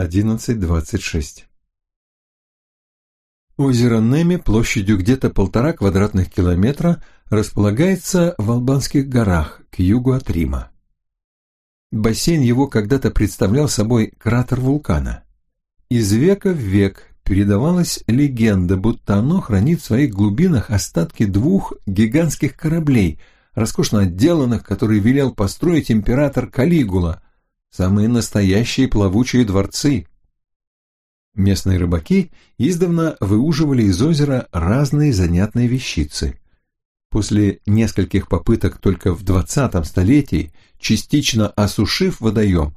11.26 Озеро Неми площадью где-то полтора квадратных километра располагается в Албанских горах к югу от Рима. Бассейн его когда-то представлял собой кратер вулкана. Из века в век передавалась легенда, будто оно хранит в своих глубинах остатки двух гигантских кораблей, роскошно отделанных, которые велел построить император Калигула, самые настоящие плавучие дворцы. Местные рыбаки издавна выуживали из озера разные занятные вещицы. После нескольких попыток только в 20 столетии, частично осушив водоем,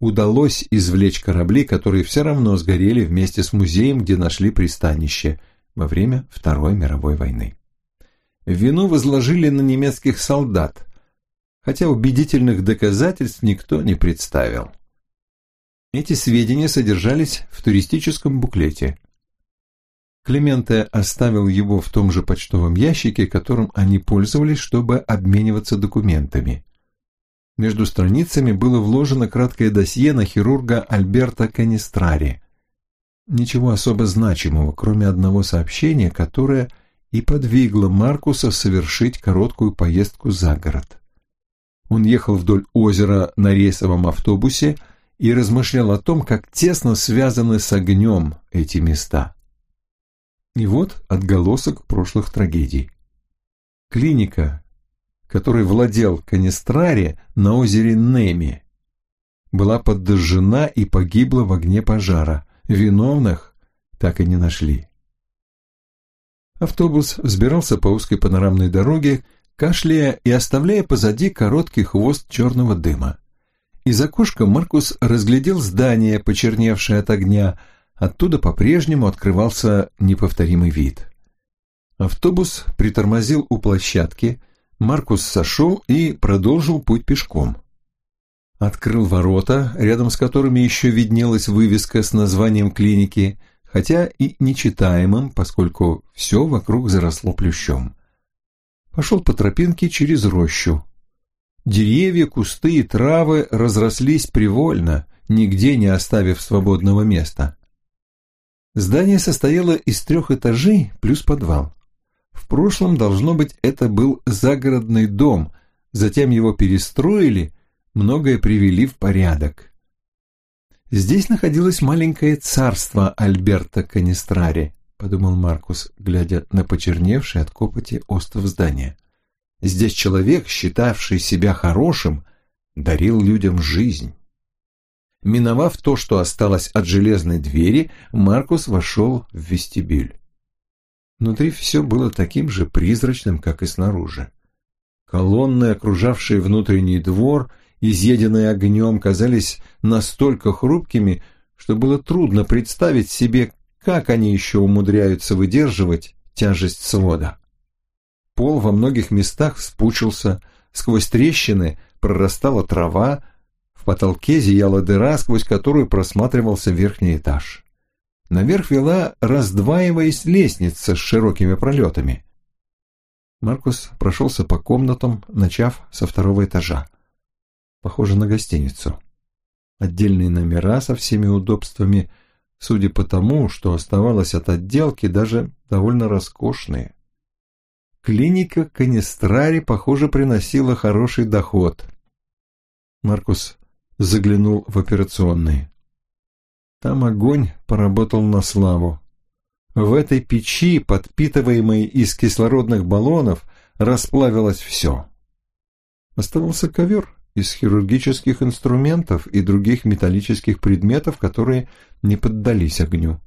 удалось извлечь корабли, которые все равно сгорели вместе с музеем, где нашли пристанище во время Второй мировой войны. Вину возложили на немецких солдат, хотя убедительных доказательств никто не представил. Эти сведения содержались в туристическом буклете – Клименте оставил его в том же почтовом ящике, которым они пользовались, чтобы обмениваться документами. Между страницами было вложено краткое досье на хирурга Альберта Канистрари. Ничего особо значимого, кроме одного сообщения, которое и подвигло Маркуса совершить короткую поездку за город. Он ехал вдоль озера на рейсовом автобусе и размышлял о том, как тесно связаны с огнем эти места. И вот отголосок прошлых трагедий. Клиника, которой владел Канистрари на озере Неми, была подожжена и погибла в огне пожара. Виновных так и не нашли. Автобус взбирался по узкой панорамной дороге, кашляя и оставляя позади короткий хвост черного дыма. Из окошка Маркус разглядел здание, почерневшее от огня, Оттуда по-прежнему открывался неповторимый вид. Автобус притормозил у площадки, Маркус сошел и продолжил путь пешком. Открыл ворота, рядом с которыми еще виднелась вывеска с названием клиники, хотя и нечитаемым, поскольку все вокруг заросло плющом. Пошел по тропинке через рощу. Деревья, кусты и травы разрослись привольно, нигде не оставив свободного места. Здание состояло из трех этажей плюс подвал. В прошлом, должно быть, это был загородный дом, затем его перестроили, многое привели в порядок. Здесь находилось маленькое царство Альберта Канистрари, подумал Маркус, глядя на почерневший от копоти остов здания. Здесь человек, считавший себя хорошим, дарил людям жизнь. Миновав то, что осталось от железной двери, Маркус вошел в вестибюль. Внутри все было таким же призрачным, как и снаружи. Колонны, окружавшие внутренний двор, изъеденные огнем, казались настолько хрупкими, что было трудно представить себе, как они еще умудряются выдерживать тяжесть свода. Пол во многих местах спучился, сквозь трещины прорастала трава, в потолке зияла дыра, сквозь которую просматривался верхний этаж. Наверх вела, раздваиваясь, лестница с широкими пролетами. Маркус прошелся по комнатам, начав со второго этажа. Похоже на гостиницу. Отдельные номера со всеми удобствами, судя по тому, что оставалось от отделки, даже довольно роскошные. Клиника Канистрари, похоже, приносила хороший доход. Маркус заглянул в операционные. Там огонь поработал на славу. В этой печи, подпитываемой из кислородных баллонов, расплавилось все. Оставался ковер из хирургических инструментов и других металлических предметов, которые не поддались огню.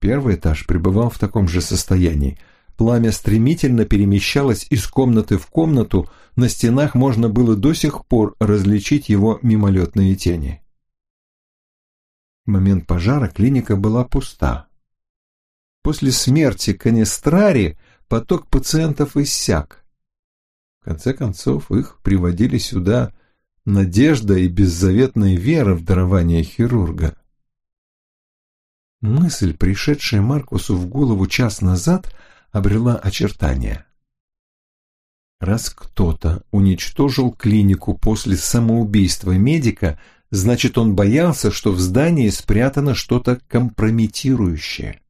Первый этаж пребывал в таком же состоянии – Пламя стремительно перемещалось из комнаты в комнату, на стенах можно было до сих пор различить его мимолетные тени. В момент пожара клиника была пуста. После смерти Канестрари поток пациентов иссяк. Конце концов, их приводили сюда надежда и беззаветная вера в дарование хирурга. Мысль, пришедшая Маркусу в голову час назад, обрела очертания. Раз кто-то уничтожил клинику после самоубийства медика, значит, он боялся, что в здании спрятано что-то компрометирующее.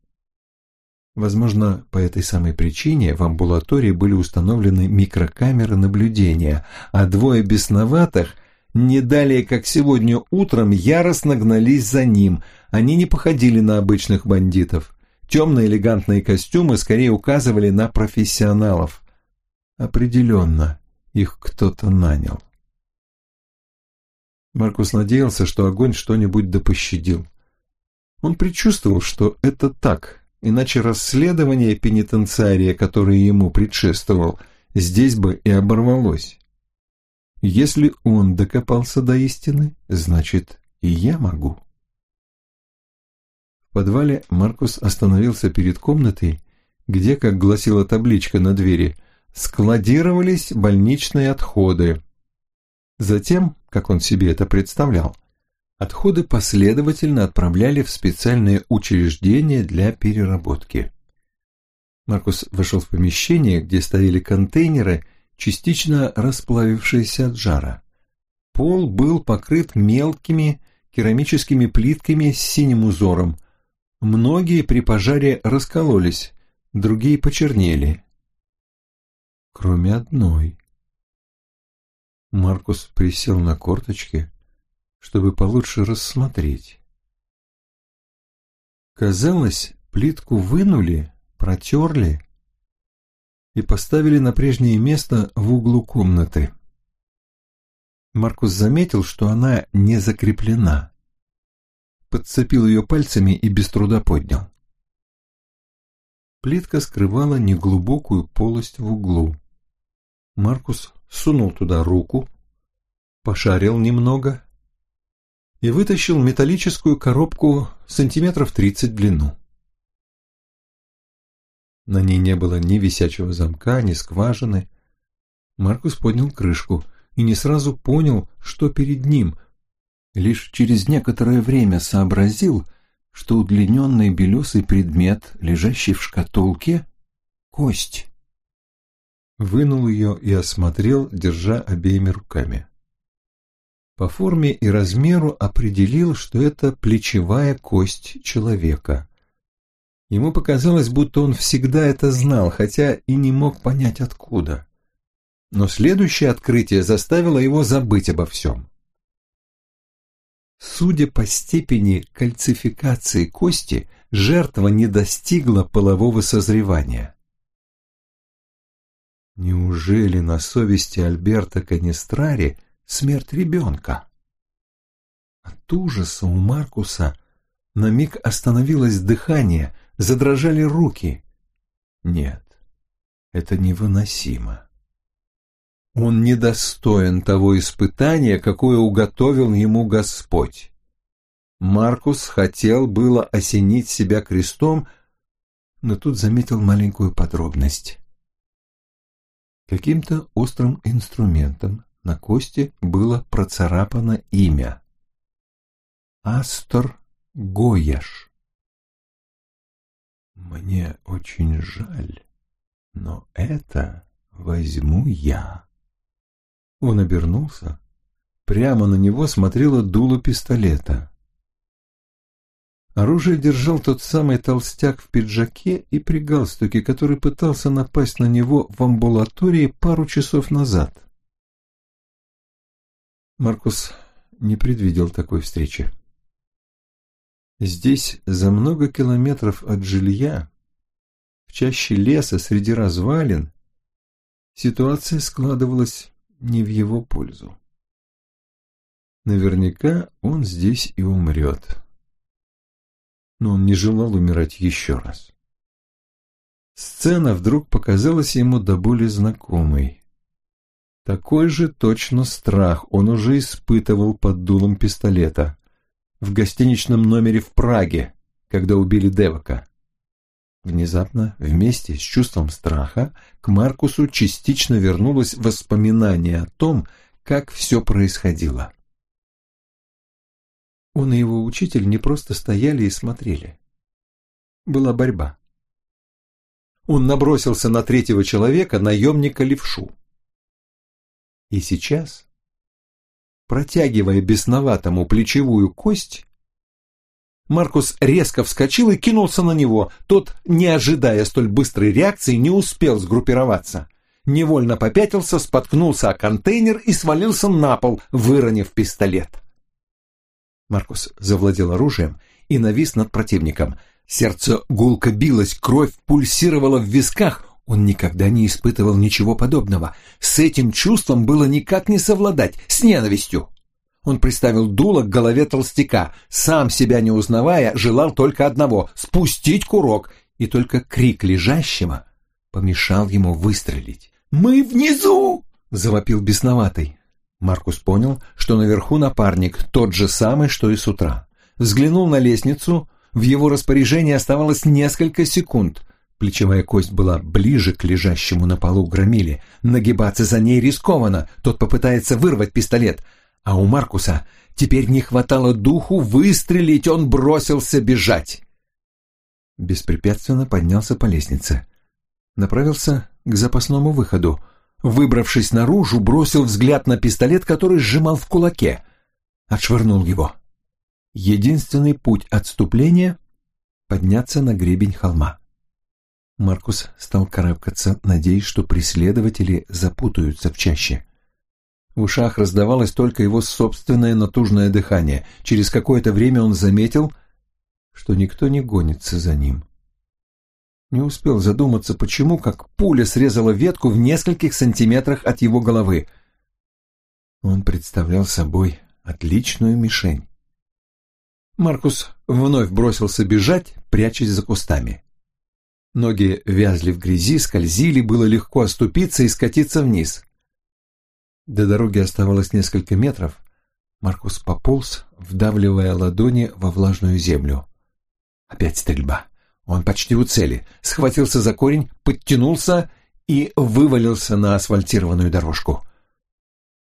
Возможно, по этой самой причине в амбулатории были установлены микрокамеры наблюдения, а двое бесноватых не далее, как сегодня утром, яростно гнались за ним. Они не походили на обычных бандитов. Темные элегантные костюмы скорее указывали на профессионалов. Определенно, их кто-то нанял. Маркус надеялся, что огонь что-нибудь допощадил. Он предчувствовал, что это так, иначе расследование пенитенциария, которое ему предшествовал, здесь бы и оборвалось. Если он докопался до истины, значит, и я могу. В подвале Маркус остановился перед комнатой, где, как гласила табличка на двери, складировались больничные отходы. Затем, как он себе это представлял, отходы последовательно отправляли в специальные учреждения для переработки. Маркус вошел в помещение, где стояли контейнеры, частично расплавившиеся от жара. Пол был покрыт мелкими керамическими плитками с синим узором. Многие при пожаре раскололись, другие почернели. Кроме одной. Маркус присел на корточки, чтобы получше рассмотреть. Казалось, плитку вынули, протерли и поставили на прежнее место в углу комнаты. Маркус заметил, что она не закреплена. Подцепил ее пальцами и без труда поднял. Плитка скрывала неглубокую полость в углу. Маркус сунул туда руку, пошарил немного и вытащил металлическую коробку сантиметров тридцать в длину. На ней не было ни висячего замка, ни скважины. Маркус поднял крышку и не сразу понял, что перед ним. Лишь через некоторое время сообразил, что удлиненный белесый предмет, лежащий в шкатулке, — кость. Вынул ее и осмотрел, держа обеими руками. По форме и размеру определил, что это плечевая кость человека. Ему показалось, будто он всегда это знал, хотя и не мог понять откуда. Но следующее открытие заставило его забыть обо всем. Судя по степени кальцификации кости, жертва не достигла полового созревания. Неужели на совести Альберта Канистрари смерть ребенка. От ужаса у Маркуса на миг остановилось дыхание, задрожали руки. Нет, это невыносимо. Он недостоин того испытания, какое уготовил ему Господь. Маркус хотел было осенить себя крестом, но тут заметил маленькую подробность. Каким-то острым инструментом на кости было процарапано имя. Астор Гояш. Мне очень жаль, но это возьму я. Он обернулся. Прямо на него смотрело дуло пистолета. Оружие держал тот самый толстяк в пиджаке и при галстуке, который пытался напасть на него в амбулатории пару часов назад. Маркус не предвидел такой встречи. Здесь, за много километров от жилья, в чаще леса среди развалин, ситуация складывалась не в его пользу. Наверняка он здесь и умрет. Но он не желал умирать еще раз. Сцена вдруг показалась ему до боли знакомой. Такой же точно страх он уже испытывал под дулом пистолета в гостиничном номере в Праге, когда убили Девока. Внезапно, вместе с чувством страха, к Маркусу частично вернулось воспоминание о том, как все происходило. Он и его учитель не просто стояли и смотрели. Была борьба. Он набросился на третьего человека, наемника Левшу. И сейчас протягивая бесноватому плечевую кость, Маркус резко вскочил и кинулся на него. Тот, не ожидая столь быстрой реакции, не успел сгруппироваться. Невольно попятился, споткнулся о контейнер и свалился на пол, выронив пистолет. Маркус завладел оружием и навис над противником. Сердце гулко билось, кровь пульсировала в висках. Он никогда не испытывал ничего подобного. С этим чувством было никак не совладать, с ненавистью. Он приставил дуло к голове толстяка, сам себя не узнавая, желал только одного — спустить курок, и только крик лежащего помешал ему выстрелить. «Мы внизу!» — завопил бесноватый. Маркус понял, что наверху напарник тот же самый, что и с утра. Взглянул на лестницу, в его распоряжении оставалось несколько секунд. Плечевая кость была ближе к лежащему на полу громиле. Нагибаться за ней рискованно, тот попытается вырвать пистолет — а у Маркуса теперь не хватало духу выстрелить, он бросился бежать. Беспрепятственно поднялся по лестнице. Направился к запасному выходу. Выбравшись наружу, бросил взгляд на пистолет, который сжимал в кулаке. Отшвырнул его. Единственный путь отступления — подняться на гребень холма. Маркус стал карабкаться, надеясь, что преследователи запутаются в чаще. В ушах раздавалось только его собственное натужное дыхание. Через какое-то время он заметил, что никто не гонится за ним. Не успел задуматься, почему, как пуля срезала ветку в нескольких сантиметрах от его головы. Он представлял собой отличную мишень. Маркус вновь бросился бежать, прячась за кустами. Ноги вязли в грязи, скользили, было легко оступиться и скатиться вниз. До дороги оставалось несколько метров. Маркус пополз, вдавливая ладони во влажную землю. Опять стрельба. Он почти у цели. Схватился за корень, подтянулся и вывалился на асфальтированную дорожку.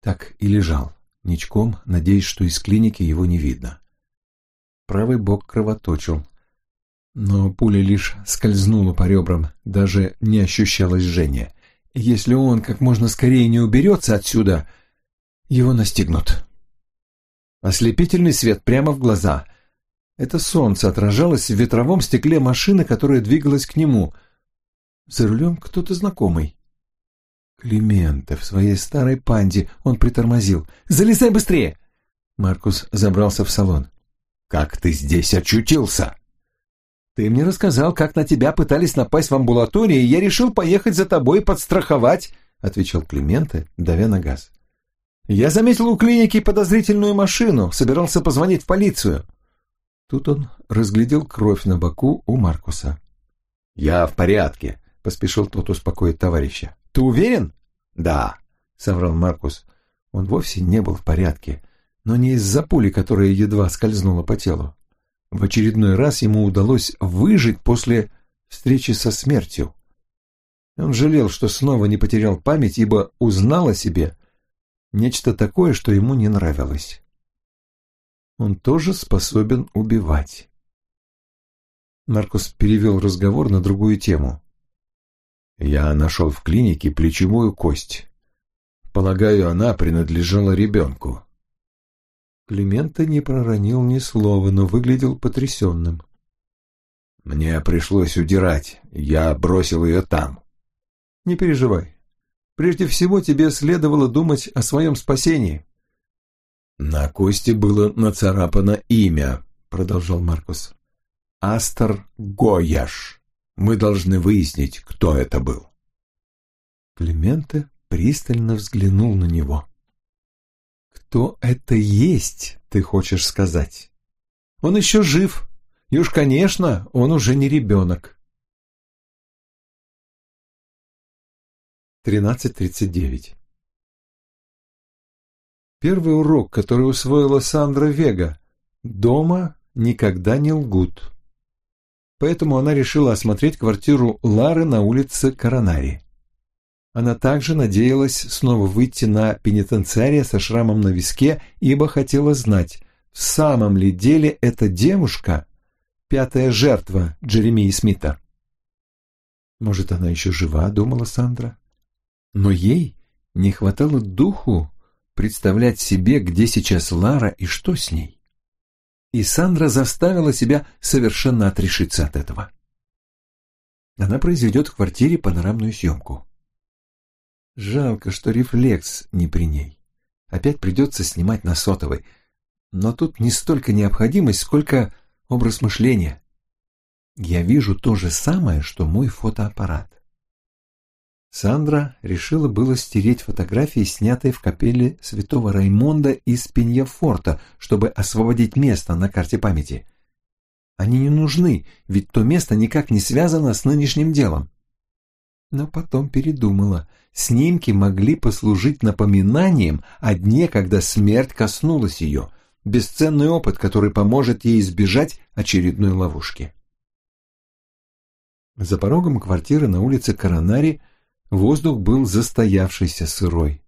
Так и лежал, ничком, надеясь, что из клиники его не видно. Правый бок кровоточил. Но пуля лишь скользнула по ребрам, даже не ощущалось жжения. Если он как можно скорее не уберется отсюда, его настигнут. Ослепительный свет прямо в глаза. Это солнце отражалось в ветровом стекле машины, которая двигалась к нему. За рулем кто-то знакомый. Клименте в своей старой панде он притормозил. «Залезай быстрее!» Маркус забрался в салон. «Как ты здесь очутился?» Ты мне рассказал, как на тебя пытались напасть в амбулатории, и я решил поехать за тобой подстраховать, — отвечал Клименте, давя на газ. Я заметил у клиники подозрительную машину, собирался позвонить в полицию. Тут он разглядел кровь на боку у Маркуса. «Я в порядке», — поспешил тот успокоить товарища. «Ты уверен?» «Да», — соврал Маркус. Он вовсе не был в порядке, но не из-за пули, которая едва скользнула по телу. В очередной раз ему удалось выжить после встречи со смертью. Он жалел, что снова не потерял память, ибо узнал о себе нечто такое, что ему не нравилось. Он тоже способен убивать. Маркус перевел разговор на другую тему. «Я нашел в клинике плечевую кость. Полагаю, она принадлежала ребенку. Климента не проронил ни слова, но выглядел потрясенным. «Мне пришлось удирать. Я бросил ее там». «Не переживай. Прежде всего тебе следовало думать о своем спасении». «На кости было нацарапано имя», — продолжал Маркус. «Астер Гояш. Мы должны выяснить, кто это был». Клименте пристально взглянул на него. Кто это есть, ты хочешь сказать? Он еще жив, и уж, конечно, он уже не ребенок. 13.39 Первый урок, который усвоила Сандра Вега – дома никогда не лгут. Поэтому она решила осмотреть квартиру Лары на улице Коронари. Она также надеялась снова выйти на пенитенциария со шрамом на виске, ибо хотела знать, в самом ли деле эта девушка пятая жертва Джеремии Смита. Может, она еще жива, думала Сандра. Но ей не хватало духу представлять себе, где сейчас Лара и что с ней. И Сандра заставила себя совершенно отрешиться от этого. Она произведет в квартире панорамную съемку. Жалко, что рефлекс не при ней. Опять придется снимать на сотовой. Но тут не столько необходимость, сколько образ мышления. Я вижу то же самое, что мой фотоаппарат. Сандра решила было стереть фотографии, снятые в капелле святого Раймонда из Пеньяфорта, чтобы освободить место на карте памяти. Они не нужны, ведь то место никак не связано с нынешним делом. Но потом передумала. Снимки могли послужить напоминанием о дне, когда смерть коснулась ее. Бесценный опыт, который поможет ей избежать очередной ловушки. За порогом квартиры на улице Коронари воздух был застоявшийся сырой.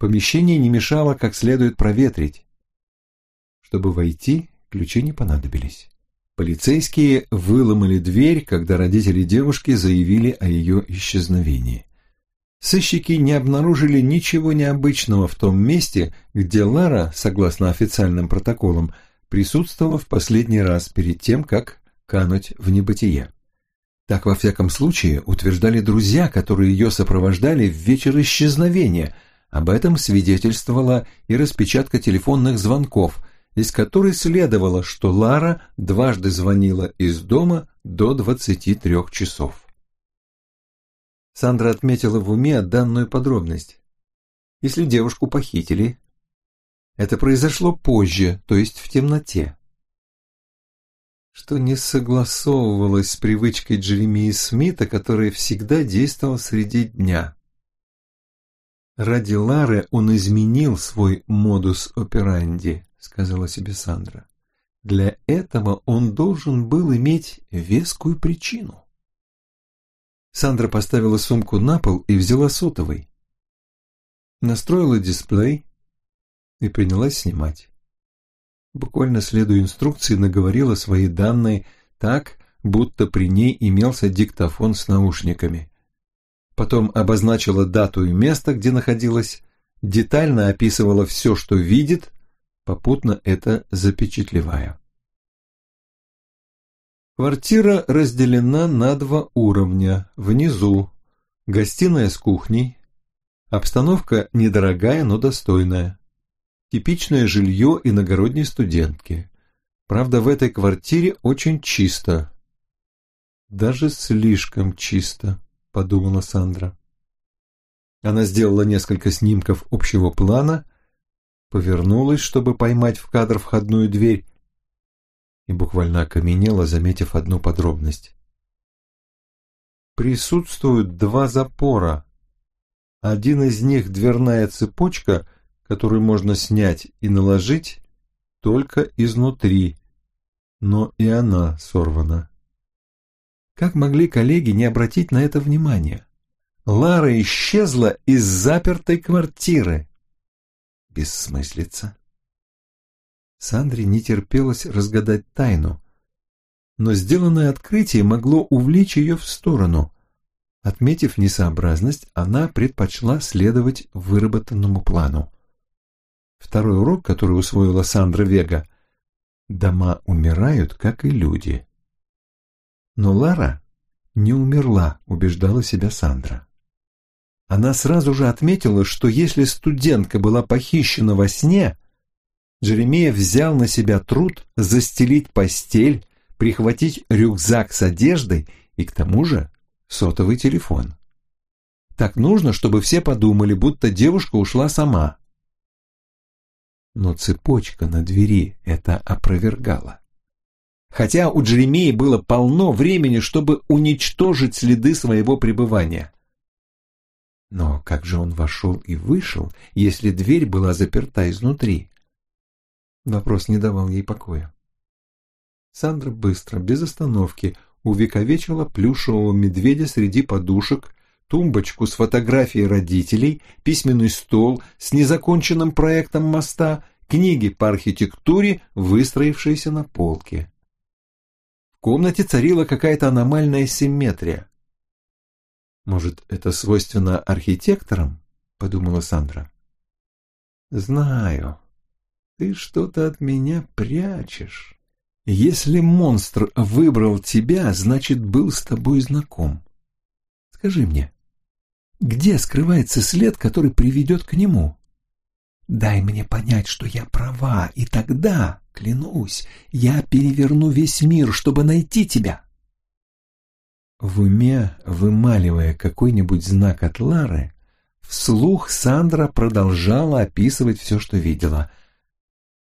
Помещение не мешало как следует проветрить. Чтобы войти, ключи не понадобились. Полицейские выломали дверь, когда родители девушки заявили о ее исчезновении. Сыщики не обнаружили ничего необычного в том месте, где Лара, согласно официальным протоколам, присутствовала в последний раз перед тем, как кануть в небытие. Так, во всяком случае, утверждали друзья, которые ее сопровождали в вечер исчезновения. Об этом свидетельствовала и распечатка телефонных звонков, из которой следовало, что Лара дважды звонила из дома до 23 часов. Сандра отметила в уме данную подробность. Если девушку похитили, это произошло позже, то есть в темноте. Что не согласовывалось с привычкой Джеремии Смита, которая всегда действовал среди дня. Ради Лары он изменил свой модус операнди сказала себе Сандра. Для этого он должен был иметь вескую причину. Сандра поставила сумку на пол и взяла сотовый. Настроила дисплей и принялась снимать. Буквально следуя инструкции, наговорила свои данные так, будто при ней имелся диктофон с наушниками. Потом обозначила дату и место, где находилась, детально описывала все, что видит, попутно это запечатлевая. Квартира разделена на два уровня. Внизу гостиная с кухней. Обстановка недорогая, но достойная. Типичное жилье иногородней студентки. Правда, в этой квартире очень чисто. Даже слишком чисто, подумала Сандра. Она сделала несколько снимков общего плана повернулась, чтобы поймать в кадр входную дверь, и буквально окаменела, заметив одну подробность. Присутствуют два запора. Один из них дверная цепочка, которую можно снять и наложить только изнутри, но и она сорвана. Как могли коллеги не обратить на это внимание? Лара исчезла из запертой квартиры бессмыслица. Сандре не терпелось разгадать тайну, но сделанное открытие могло увлечь ее в сторону. Отметив несообразность, она предпочла следовать выработанному плану. Второй урок, который усвоила Сандра Вега – дома умирают, как и люди. Но Лара не умерла, убеждала себя Сандра. Она сразу же отметила, что если студентка была похищена во сне, Джеремия взял на себя труд застелить постель, прихватить рюкзак с одеждой и к тому же сотовый телефон. Так нужно, чтобы все подумали, будто девушка ушла сама. Но цепочка на двери это опровергала. Хотя у Джеремии было полно времени, чтобы уничтожить следы своего пребывания. Но как же он вошел и вышел, если дверь была заперта изнутри? Вопрос не давал ей покоя. Сандра быстро, без остановки, увековечила плюшевого медведя среди подушек, тумбочку с фотографией родителей, письменный стол с незаконченным проектом моста, книги по архитектуре, выстроившиеся на полке. В комнате царила какая-то аномальная симметрия. «Может, это свойственно архитекторам?» – подумала Сандра. Знаю. Ты что-то от меня прячешь. Если монстр выбрал тебя, значит, был с тобой знаком. Скажи мне, где скрывается след, который приведет к нему? Дай мне понять, что я права, и тогда, клянусь, я переверну весь мир, чтобы найти тебя. В уме, вымаливая какой-нибудь знак от Лары, вслух Сандра продолжала описывать все, что видела.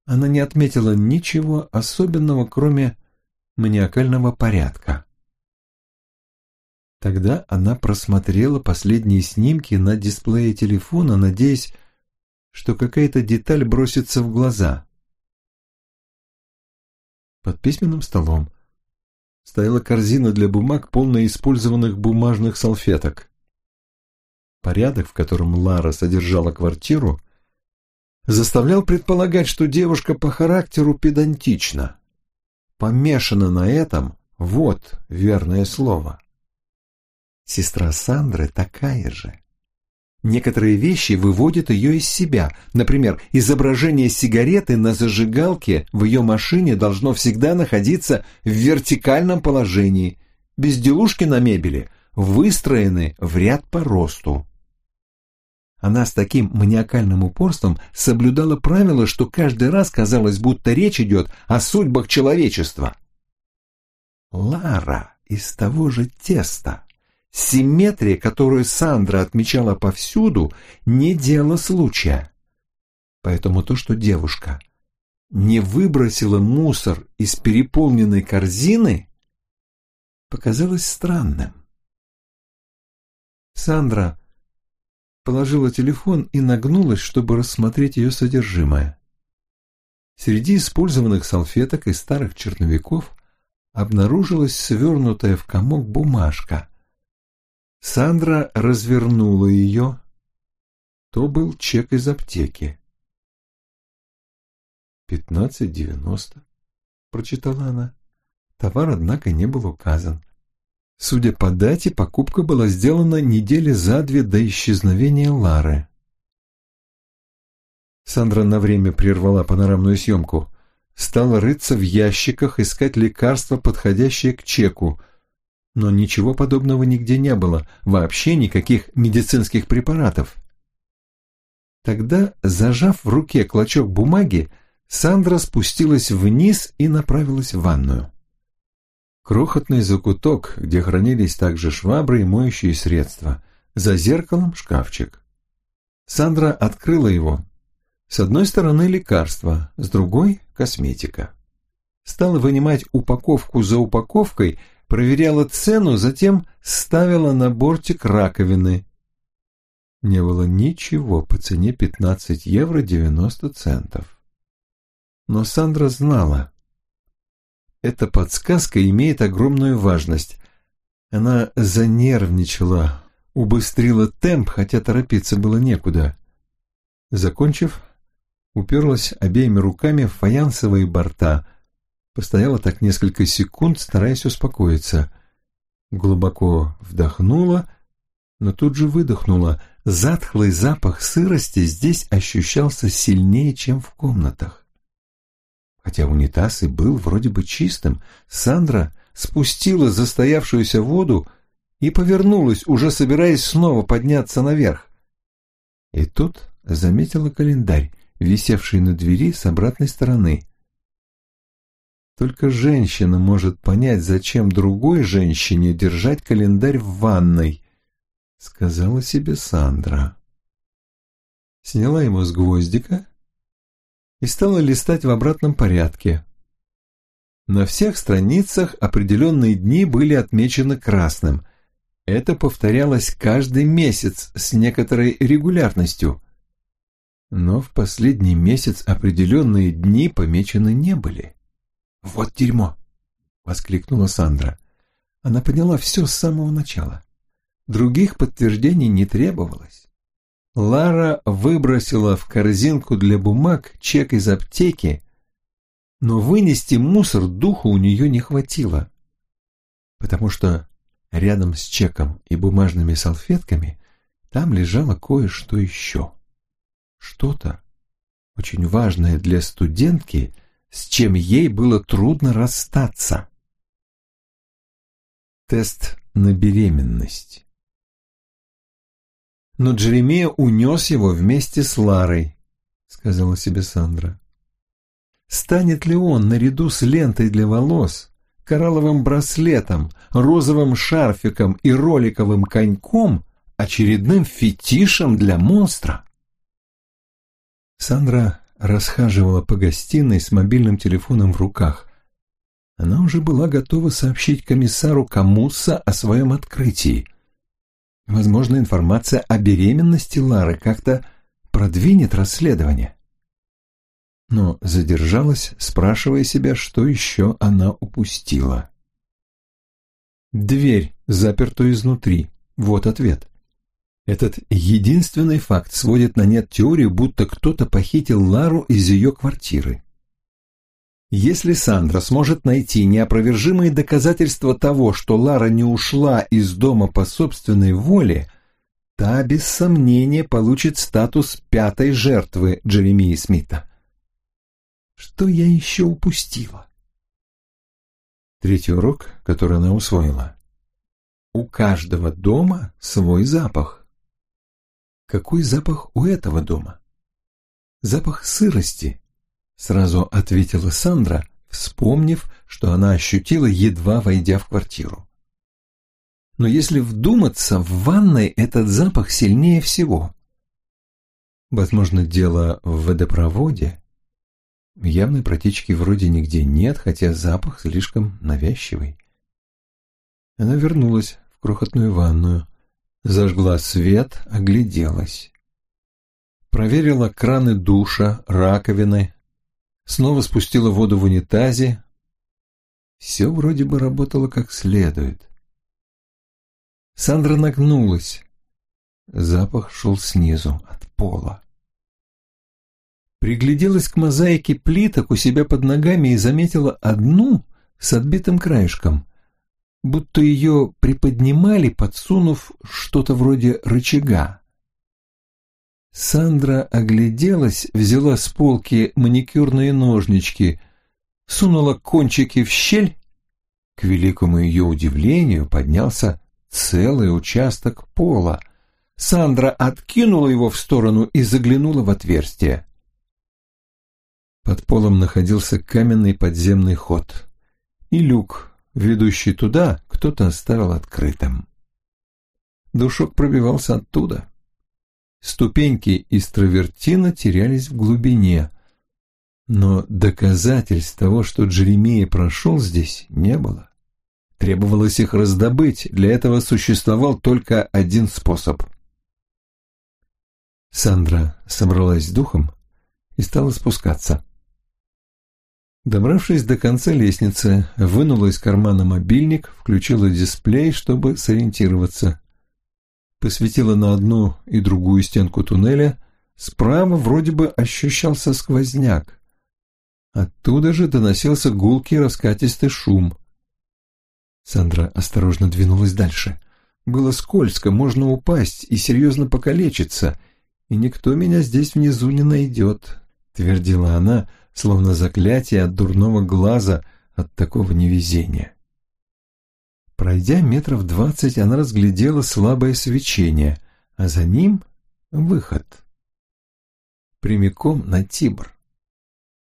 Она не отметила ничего особенного, кроме маниакального порядка. Тогда она просмотрела последние снимки на дисплее телефона, надеясь, что какая-то деталь бросится в глаза. Под письменным столом стояла корзина для бумаг, полная использованных бумажных салфеток. Порядок, в котором Лара содержала квартиру, заставлял предполагать, что девушка по характеру педантична. Помешана на этом – вот верное слово. Сестра Сандры такая же. Некоторые вещи выводят ее из себя. Например, изображение сигареты на зажигалке в ее машине должно всегда находиться в вертикальном положении. Безделушки на мебели выстроены в ряд по росту. Она с таким маниакальным упорством соблюдала правило, что каждый раз казалось, будто речь идет о судьбах человечества. Лара из того же теста. Симметрия, которую Сандра отмечала повсюду, не дело случая. Поэтому то, что девушка не выбросила мусор из переполненной корзины, показалось странным. Сандра положила телефон и нагнулась, чтобы рассмотреть ее содержимое. Среди использованных салфеток и старых черновиков обнаружилась свернутая в комок бумажка, Сандра развернула ее. То был чек из аптеки. «Пятнадцать девяносто», — прочитала она. Товар, однако, не был указан. Судя по дате, покупка была сделана недели за две до исчезновения Лары. Сандра на время прервала панорамную съемку. Стала рыться в ящиках, искать лекарства, подходящие к чеку — но ничего подобного нигде не было, вообще никаких медицинских препаратов. Тогда, зажав в руке клочок бумаги, Сандра спустилась вниз и направилась в ванную. Крохотный закуток, где хранились также швабры и моющие средства. За зеркалом шкафчик. Сандра открыла его. С одной стороны лекарства, с другой – косметика. Стала вынимать упаковку за упаковкой – проверяла цену, затем ставила на бортик раковины. Не было ничего по цене 15 евро 90 центов. Но Сандра знала. Эта подсказка имеет огромную важность. Она занервничала, убыстрила темп, хотя торопиться было некуда. Закончив, уперлась обеими руками в фаянсовые борта – Постояла так несколько секунд, стараясь успокоиться. Глубоко вдохнула, но тут же выдохнула. Затхлый запах сырости здесь ощущался сильнее, чем в комнатах. Хотя унитаз и был вроде бы чистым, Сандра спустила застоявшуюся воду и повернулась, уже собираясь снова подняться наверх. И тут заметила календарь, висевший на двери с обратной стороны. Только женщина может понять, зачем другой женщине держать календарь в ванной, сказала себе Сандра. Сняла его с гвоздика и стала листать в обратном порядке. На всех страницах определенные дни были отмечены красным. Это повторялось каждый месяц с некоторой регулярностью. Но в последний месяц определенные дни помечены не были. «Вот дерьмо!» — воскликнула Сандра. Она поняла все с самого начала. Других подтверждений не требовалось. Лара выбросила в корзинку для бумаг чек из аптеки, но вынести мусор духу у нее не хватило, потому что рядом с чеком и бумажными салфетками там лежало кое-что еще. Что-то, очень важное для студентки, с чем ей было трудно расстаться. Тест на беременность. Но Джеремия унес его вместе с Ларой, сказала себе Сандра. Станет ли он наряду с лентой для волос, коралловым браслетом, розовым шарфиком и роликовым коньком очередным фетишем для монстра? Сандра расхаживала по гостиной с мобильным телефоном в руках. Она уже была готова сообщить комиссару Камусса о своем открытии. Возможно, информация о беременности Лары как-то продвинет расследование. Но задержалась, спрашивая себя, что еще она упустила. Дверь заперта изнутри. Вот ответ. Этот единственный факт сводит на нет теорию, будто кто-то похитил Лару из ее квартиры. Если Сандра сможет найти неопровержимые доказательства того, что Лара не ушла из дома по собственной воле, та без сомнения получит статус пятой жертвы Джеремии Смита. Что я еще упустила? Третий урок, который она усвоила. У каждого дома свой запах. Какой запах у этого дома? Запах сырости, сразу ответила Сандра, вспомнив, что она ощутила, едва войдя в квартиру. Но если вдуматься, в ванной этот запах сильнее всего. Возможно, дело в водопроводе. Явной протечки вроде нигде нет, хотя запах слишком навязчивый. Она вернулась в крохотную ванную зажгла свет, огляделась. Проверила краны душа, раковины, снова спустила воду в унитазе. Все вроде бы работало как следует. Сандра нагнулась. Запах шел снизу, от пола. Пригляделась к мозаике плиток у себя под ногами и заметила одну с отбитым краешком будто ее приподнимали, подсунув что-то вроде рычага. Сандра огляделась, взяла с полки маникюрные ножнички, сунула кончики в щель. К великому ее удивлению поднялся целый участок пола. Сандра откинула его в сторону и заглянула в отверстие. Под полом находился каменный подземный ход и люк, ведущий туда, кто-то оставил открытым. Душок пробивался оттуда. Ступеньки из травертина терялись в глубине, но доказательств того, что Джеремия прошел здесь, не было. Требовалось их раздобыть, для этого существовал только один способ. Сандра собралась с духом и стала спускаться. Добравшись до конца лестницы, вынула из кармана мобильник, включила дисплей, чтобы сориентироваться. Посветила на одну и другую стенку туннеля. Справа вроде бы ощущался сквозняк. Оттуда же доносился гулкий раскатистый шум. Сандра осторожно двинулась дальше. Было скользко, можно упасть и серьезно покалечиться, и никто меня здесь внизу не найдет, — твердила она, — словно заклятие от дурного глаза от такого невезения. Пройдя метров двадцать, она разглядела слабое свечение, а за ним выход. Прямиком на Тибр.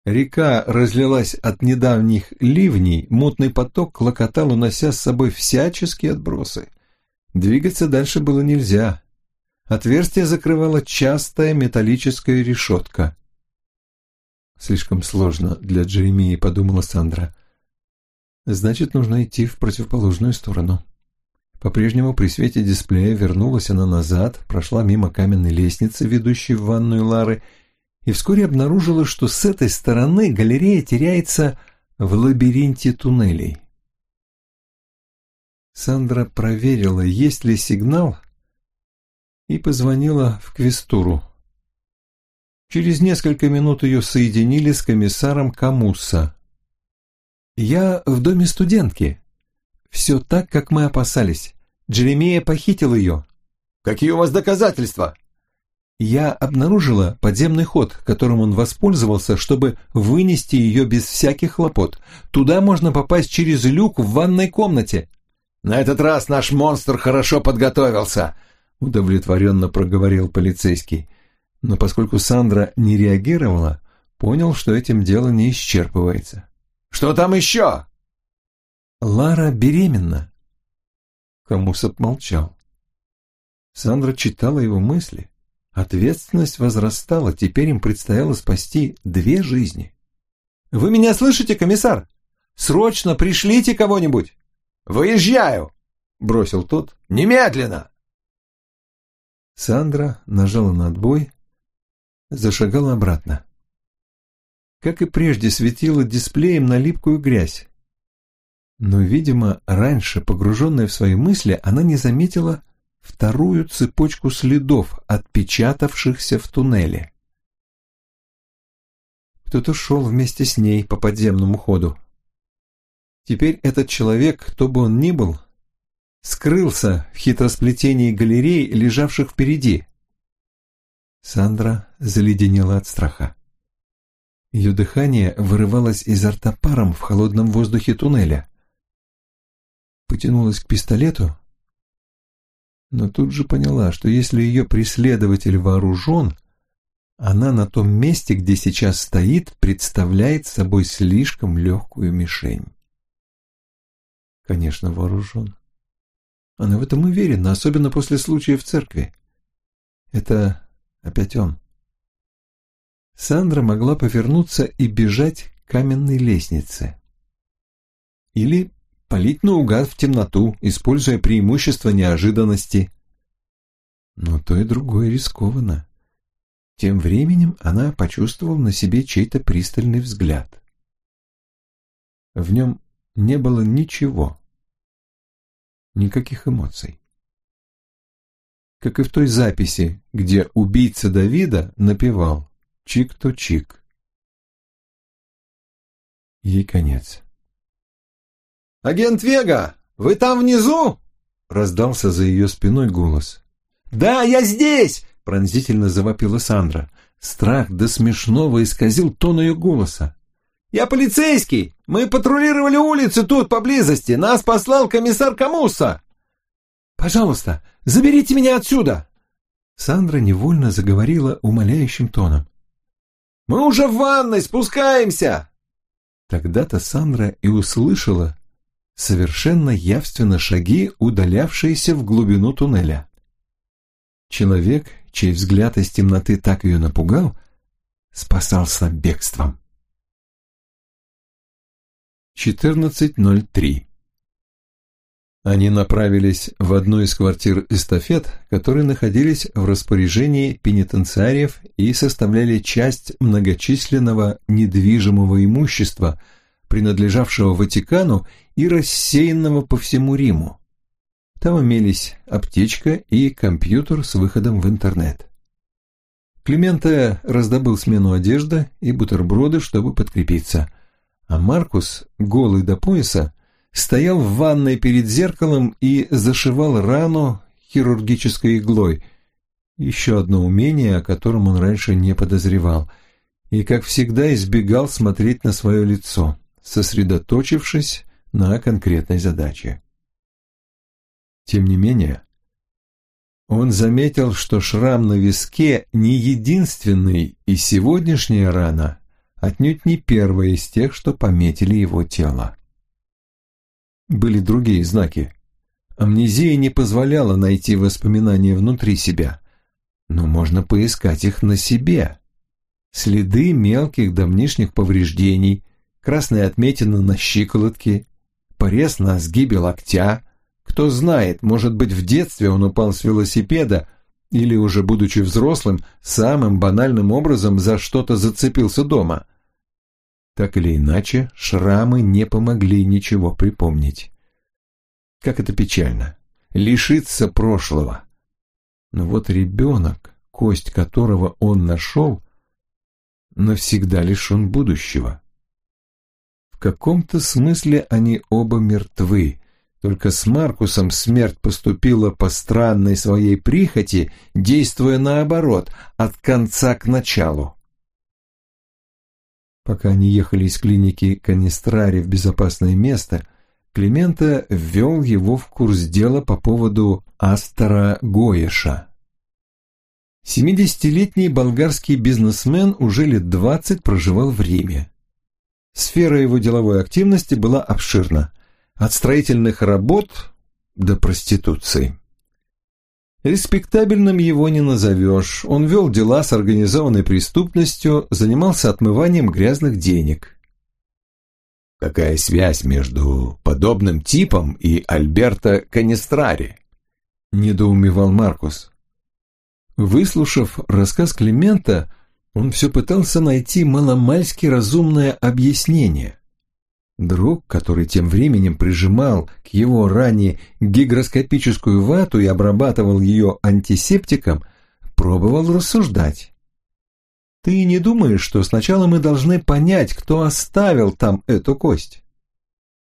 Река разлилась от недавних ливней, мутный поток клокотал, унося с собой всяческие отбросы. Двигаться дальше было нельзя. Отверстие закрывала частая металлическая решетка. Слишком сложно для Джеремии, подумала Сандра. Значит, нужно идти в противоположную сторону. По-прежнему при свете дисплея вернулась она назад, прошла мимо каменной лестницы, ведущей в ванную Лары, и вскоре обнаружила, что с этой стороны галерея теряется в лабиринте туннелей. Сандра проверила, есть ли сигнал, и позвонила в квестуру. Через несколько минут ее соединили с комиссаром Камусса. «Я в доме студентки. Все так, как мы опасались. Джеремия похитил ее». «Какие у вас доказательства?» я обнаружила подземный ход, которым он воспользовался, чтобы вынести ее без всяких хлопот. Туда можно попасть через люк в ванной комнате. «На этот раз наш монстр хорошо подготовился», — удовлетворенно проговорил полицейский. Но поскольку Сандра не реагировала, понял, что этим дело не исчерпывается. «Что там еще?» «Лара беременна». Камусов молчал. Сандра читала его мысли. Ответственность возрастала, теперь им предстояло спасти две жизни. «Вы меня слышите, комиссар? Срочно пришлите кого-нибудь!» «Выезжаю!» — бросил тот. «Немедленно!» Сандра нажала на отбой, зашагала обратно. Как и прежде, светила дисплеем на липкую грязь. Но, видимо, раньше, погруженная в свои мысли, она не заметила вторую цепочку следов, отпечатавшихся в туннеле. Кто-то шел вместе с ней по подземному ходу. Теперь этот человек, кто бы он ни был, скрылся в хитросплетении галерей, лежавших впереди. Сандра заледенела от страха. Ее дыхание вырывалось изо рта паром в холодном воздухе туннеля. Потянулась к пистолету, но тут же поняла, что если ее преследователь вооружен, она на том месте, где сейчас стоит, представляет собой слишком легкую мишень. Конечно, вооружен. Она в этом уверена, особенно после случая в церкви. Это опять он. Сандра могла повернуться и бежать к каменной лестнице. Или палить наугад в темноту, используя преимущество неожиданности. Но то и другое рискованно. Тем временем она почувствовала на себе чей-то пристальный взгляд. В нем не было ничего, никаких эмоций. Как и в той записи, где убийца Давида напевал «Чик-то-чик». Ей конец. «Агент Вега, вы там внизу?» — раздался за ее спиной голос. «Да, я здесь!» — пронзительно завопила Сандра. Страх до смешного исказил тон ее голоса. «Я полицейский! Мы патрулировали улицы тут, поблизости! Нас послал комиссар Камуса!» «Пожалуйста, заберите меня отсюда!» Сандра невольно заговорила умоляющим тоном. «Мы уже в ванной, спускаемся!» Тогда-то Сандра и услышала совершенно явственно шаги, удалявшиеся в глубину туннеля. Человек, чей взгляд из темноты так ее напугал, спасался бегством. 14.03 Они направились в одну из квартир эстафет, которые находились в распоряжении пенитенциариев и составляли часть многочисленного недвижимого имущества – принадлежавшего Ватикану и рассеянного по всему Риму. Там имелись аптечка и компьютер с выходом в интернет. Клименте раздобыл смену одежды и бутерброды, чтобы подкрепиться, а Маркус, голый до пояса, стоял в ванной перед зеркалом и зашивал рану хирургической иглой, еще одно умение, о котором он раньше не подозревал, и, как всегда, избегал смотреть на свое лицо сосредоточившись на конкретной задаче. Тем не менее, он заметил, что шрам на виске не единственный, и сегодняшняя рана отнюдь не первая из тех, что пометили его тело. Были другие знаки. Амнезия не позволяла найти воспоминания внутри себя, но можно поискать их на себе. Следы мелких давнишних повреждений, красная отметина на щиколотке, порез на сгибе локтя. Кто знает, может быть, в детстве он упал с велосипеда или, уже будучи взрослым, самым банальным образом за что-то зацепился дома. Так или иначе, шрамы не помогли ничего припомнить. Как это печально. Лишиться прошлого. Но вот ребенок, кость которого он нашел, навсегда лишен будущего. В каком-то смысле они оба мертвы, Только с Маркусом смерть поступила по странной своей прихоти, действуя наоборот, от конца к началу. Пока они ехали из клиники Канистрари в безопасное место, Климента ввел его в курс дела по поводу Астора Гоеша. Семидесятилетний болгарский бизнесмен уже лет двадцать проживал в Риме. Сфера его деловой активности была обширна, от строительных работ до проституции. Респектабельным его не назовешь. Он вел дела с организованной преступностью, занимался отмыванием грязных денег. Какая связь между подобным типом и Альберто Канистрари? Недоумевал Маркус. Выслушав рассказ Климента, он все пытался найти маломальски разумное объяснение. Друг, который тем временем прижимал к его ране гигроскопическую вату и обрабатывал ее антисептиком, пробовал рассуждать. «Ты не думаешь, что сначала мы должны понять, кто оставил там эту кость?»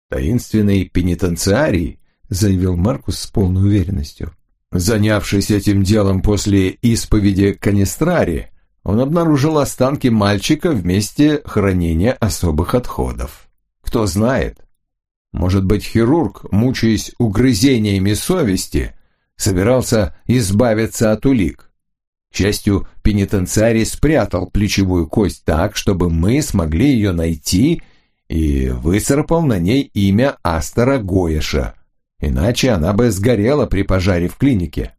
«Таинственный пенитенциарий», — заявил Маркус с полной уверенностью. Занявшись этим делом после исповеди Канистрари, он обнаружил останки мальчика в месте хранения особых отходов. Кто знает, может быть, хирург, мучаясь угрызениями совести, собирался избавиться от улик. К счастью, пенитенциарий спрятал плечевую кость так, чтобы мы смогли ее найти и выцарапал на ней имя Астора Гоеша, иначе она бы сгорела при пожаре в клинике.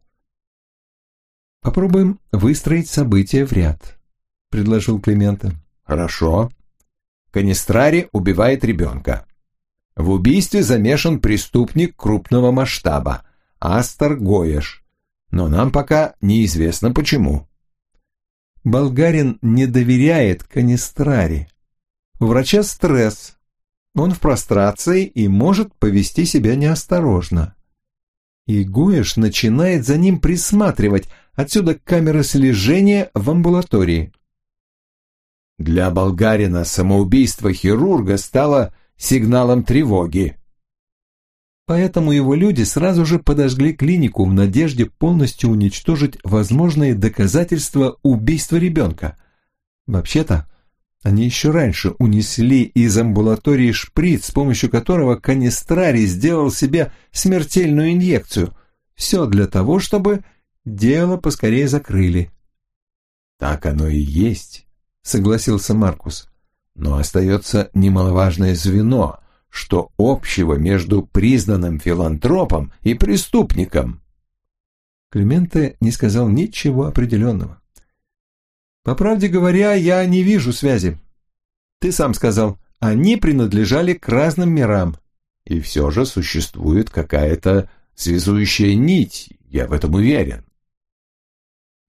«Попробуем выстроить события в ряд», — предложил Климента. «Хорошо. Канистрари убивает ребенка. В убийстве замешан преступник крупного масштаба, Астер Гоеш, но нам пока неизвестно почему. Болгарин не доверяет Канистрари. У врача стресс. Он в прострации и может повести себя неосторожно. И Гоеш начинает за ним присматривать, отсюда камеры слежения в амбулатории. Для болгарина самоубийство хирурга стало сигналом тревоги. Поэтому его люди сразу же подожгли клинику в надежде полностью уничтожить возможные доказательства убийства ребенка. Вообще-то, они еще раньше унесли из амбулатории шприц, с помощью которого Канистрарий сделал себе смертельную инъекцию. Все для того, чтобы дело поскорее закрыли. Так оно и есть. — согласился Маркус. «Но остается немаловажное звено, что общего между признанным филантропом и преступником». Клименте не сказал ничего определенного. «По правде говоря, я не вижу связи. Ты сам сказал, они принадлежали к разным мирам». «И все же существует какая-то связующая нить, я в этом уверен».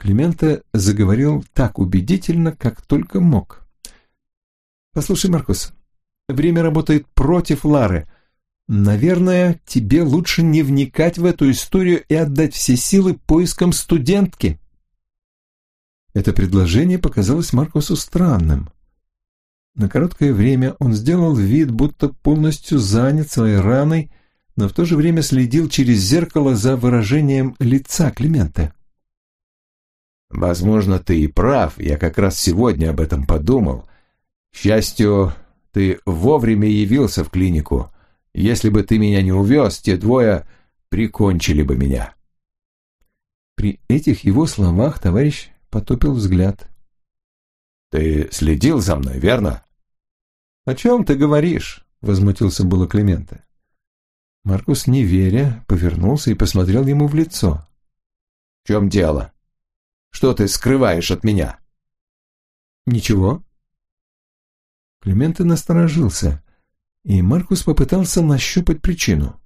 Климента заговорил так убедительно, как только мог. «Послушай, Маркус, время работает против Лары. Наверное, тебе лучше не вникать в эту историю и отдать все силы поискам студентки». Это предложение показалось Маркусу странным. На короткое время он сделал вид, будто полностью занят своей раной, но в то же время следил через зеркало за выражением лица Климента. Возможно, ты и прав, я как раз сегодня об этом подумал. К счастью, ты вовремя явился в клинику. Если бы ты меня не увез, те двое прикончили бы меня. При этих его словах товарищ потупил взгляд. Ты следил за мной, верно? О чем ты говоришь? Возмутился было Климента. Маркус, не веря, повернулся и посмотрел ему в лицо. В чем дело? Что ты скрываешь от меня?» «Ничего». Клименте насторожился, и Маркус попытался нащупать причину.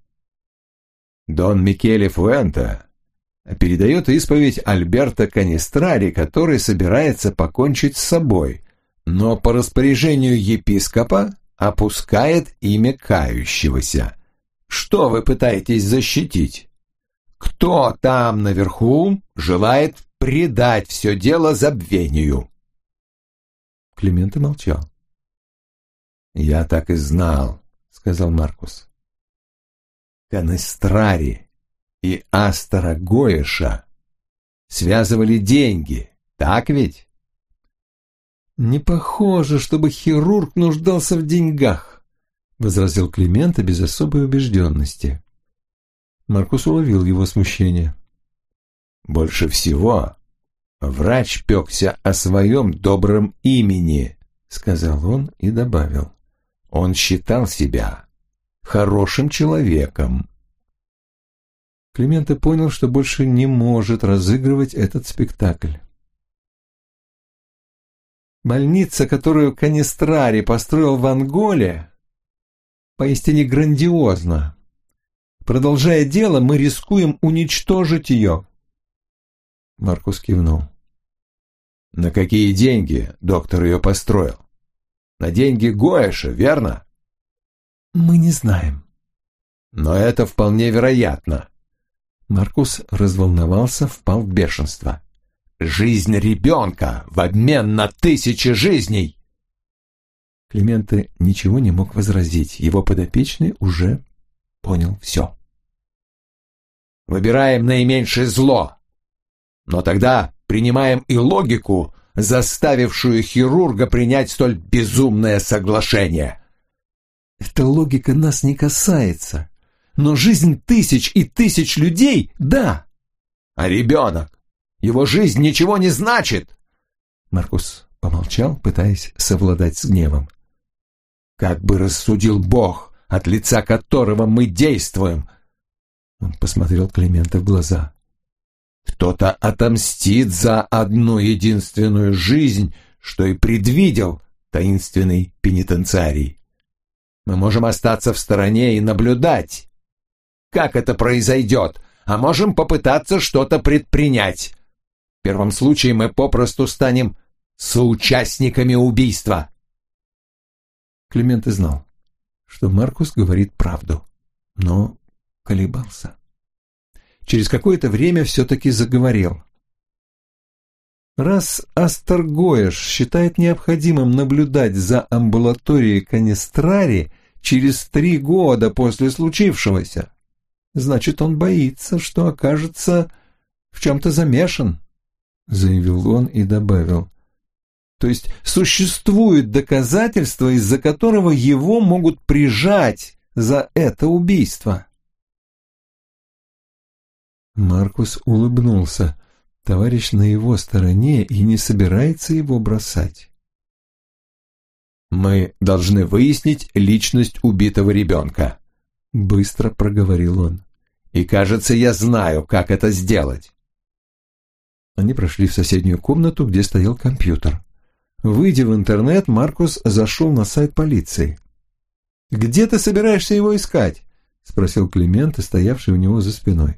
«Дон Микеле Фуэнта передает исповедь Альберта Канистрари, который собирается покончить с собой, но по распоряжению епископа опускает имя кающегося. Что вы пытаетесь защитить? Кто там наверху желает предать все дело забвению. Климент молчал. «Я так и знал», — сказал Маркус. Канестрари и Астора Гоеша связывали деньги, так ведь? «Не похоже, чтобы хирург нуждался в деньгах», — возразил Климента без особой убежденности. Маркус уловил его смущение. «Больше всего врач пекся о своем добром имени», — сказал он и добавил. «Он считал себя хорошим человеком». Клименте понял, что больше не может разыгрывать этот спектакль. Больница, которую Канистрари построил в Анголе, поистине грандиозна. Продолжая дело, мы рискуем уничтожить ее. Маркус кивнул. На какие деньги доктор ее построил? На деньги Гоэша, верно? Мы не знаем. Но это вполне вероятно. Маркус разволновался, впал в бешенство. Жизнь ребенка в обмен на тысячи жизней!» Клименте ничего не мог возразить. Его подопечный уже понял все. «Выбираем наименьшее зло. Но тогда принимаем и логику, заставившую хирурга принять столь безумное соглашение». «Эта логика нас не касается. Но жизнь тысяч и тысяч людей — да». «А ребенок? Его жизнь ничего не значит!» Маркус помолчал, пытаясь совладать с гневом. «Как бы рассудил Бог, от лица которого мы действуем!» Он посмотрел Климента в глаза. «Кто-то отомстит за одну единственную жизнь, что и предвидел таинственный пенитенциарий. Мы можем остаться в стороне и наблюдать, как это произойдет, а можем попытаться что-то предпринять первом случае мы попросту станем соучастниками убийства. Климент знал, что Маркус говорит правду, но колебался. Через какое-то время все-таки заговорил. Раз Астергоеш считает необходимым наблюдать за амбулаторией Канистрари через три года после случившегося, значит, он боится, что окажется в чем-то замешан. — заявил он и добавил. То есть существует доказательство, из-за которого его могут прижать за это убийство. Маркус улыбнулся. Товарищ на его стороне и не собирается его бросать. «Мы должны выяснить личность убитого ребенка», — быстро проговорил он. «И кажется, я знаю, как это сделать». Они прошли в соседнюю комнату, где стоял компьютер. Выйдя в интернет, Маркус зашел на сайт полиции. «Где ты собираешься его искать?» — спросил Климент, стоявший у него за спиной.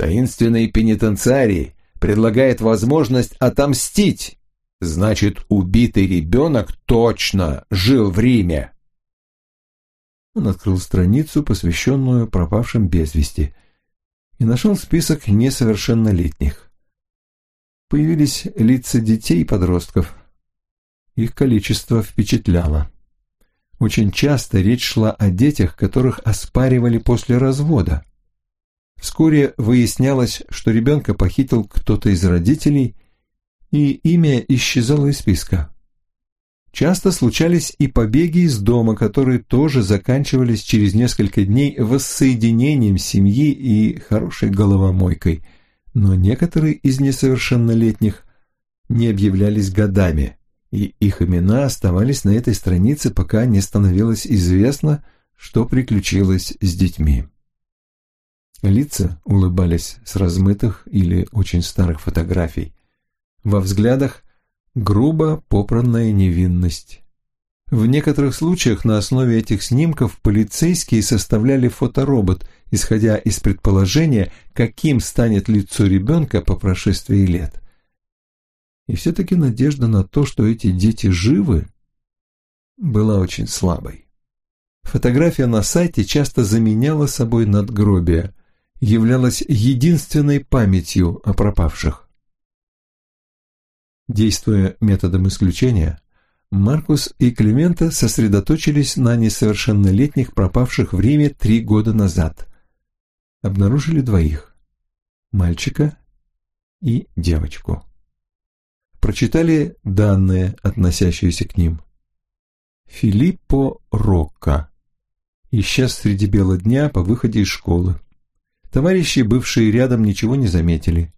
«Таинственный пенитенциарий предлагает возможность отомстить. Значит, убитый ребенок точно жил в Риме». Он открыл страницу, посвященную пропавшим без вести, и нашел список несовершеннолетних появились лица детей и подростков. Их количество впечатляло. Очень часто речь шла о детях, которых оспаривали после развода. Вскоре выяснялось, что ребенка похитил кто-то из родителей, и имя исчезало из списка. Часто случались и побеги из дома, которые тоже заканчивались через несколько дней воссоединением семьи и хорошей головомойкой – но некоторые из несовершеннолетних не объявлялись годами, и их имена оставались на этой странице, пока не становилось известно, что приключилось с детьми. Лица улыбались с размытых или очень старых фотографий. Во взглядах грубо попранная невинность. В некоторых случаях на основе этих снимков полицейские составляли фоторобот, исходя из предположения, каким станет лицо ребенка по прошествии лет. И все-таки надежда на то, что эти дети живы, была очень слабой. Фотография на сайте часто заменяла собой надгробие, являлась единственной памятью о пропавших. Действуя методом исключения, Маркус и Климента сосредоточились на несовершеннолетних, пропавших в Риме три года назад. Обнаружили двоих – мальчика и девочку. Прочитали данные, относящиеся к ним. Филиппо Рокко исчез среди бела дня по выходе из школы. Товарищи, бывшие рядом, ничего не заметили.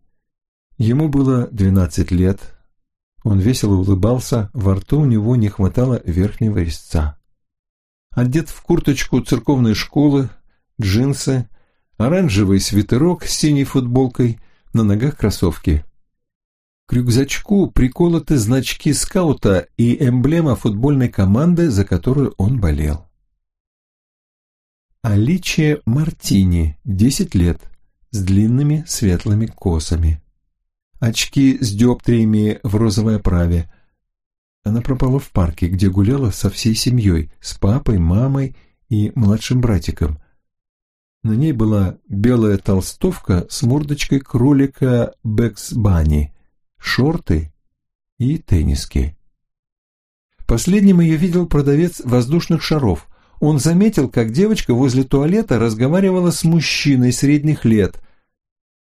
Ему было 12 лет. Он весело улыбался, во рту у него не хватало верхнего резца. Одет в курточку церковной школы, джинсы, оранжевый свитерок с синей футболкой, на ногах кроссовки. К рюкзачку приколоты значки скаута и эмблема футбольной команды, за которую он болел. Аличия Мартини, 10 лет, с длинными светлыми косами. Очки с диоптриями в розовой оправе. Она пропала в парке, где гуляла со всей семьей, с папой, мамой и младшим братиком. На ней была белая толстовка с мордочкой кролика Бэкс-Банни, шорты и тенниски. Последним ее видел продавец воздушных шаров – он заметил, как девочка возле туалета разговаривала с мужчиной средних лет,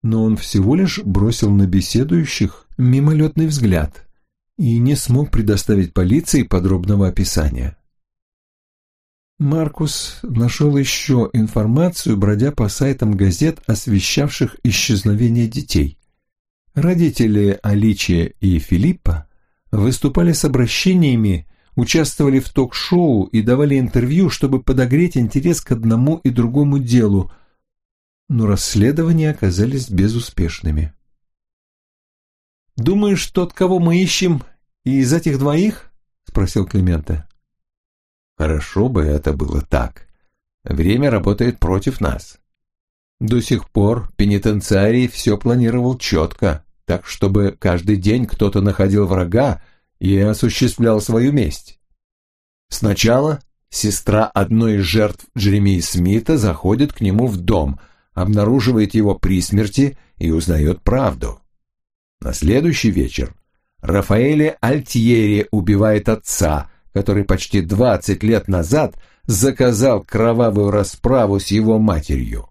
но он всего лишь бросил на беседующих мимолетный взгляд и не смог предоставить полиции подробного описания. Маркус нашел еще информацию, бродя по сайтам газет, освещавших исчезновение детей. Родители Аличия и Филиппа выступали с обращениями участвовали в ток-шоу и давали интервью, чтобы подогреть интерес к одному и другому делу, но расследования оказались безуспешными. «Думаешь, тот, кого мы ищем, и из этих двоих?» — спросил Климента. «Хорошо бы это было так. Время работает против нас. До сих пор пенитенциарий все планировал четко, так чтобы каждый день кто-то находил врага, и осуществлял свою месть. Сначала сестра одной из жертв Джеремии Смита заходит к нему в дом, обнаруживает его при смерти и узнает правду. На следующий вечер Рафаэле Альтьери убивает отца, который почти 20 лет назад заказал кровавую расправу с его матерью.